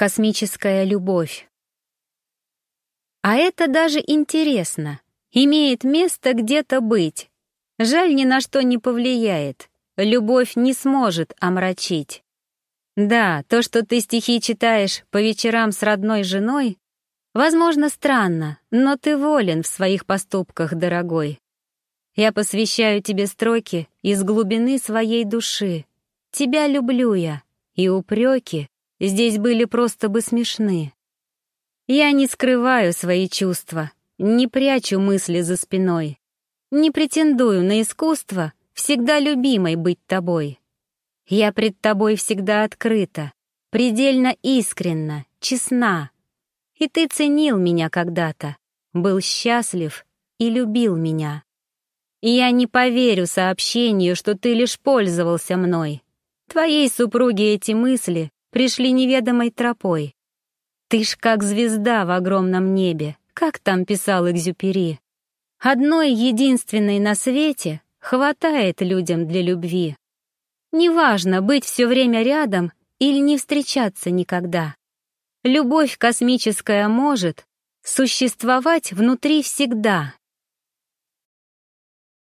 Космическая любовь. А это даже интересно. Имеет место где-то быть. Жаль, ни на что не повлияет. Любовь не сможет омрачить. Да, то, что ты стихи читаешь по вечерам с родной женой, возможно, странно, но ты волен в своих поступках, дорогой. Я посвящаю тебе строки из глубины своей души. Тебя люблю я, и упреки здесь были просто бы смешны. Я не скрываю свои чувства, не прячу мысли за спиной, не претендую на искусство всегда любимой быть тобой. Я пред тобой всегда открыта, предельно искренна, честна. И ты ценил меня когда-то, был счастлив и любил меня. И я не поверю сообщению, что ты лишь пользовался мной. Твоей супруге эти мысли пришли неведомой тропой. Ты ж как звезда в огромном небе, как там писал Экзюпери. Одной единственной на свете хватает людям для любви. Неважно, быть все время рядом или не встречаться никогда. Любовь космическая может существовать внутри всегда,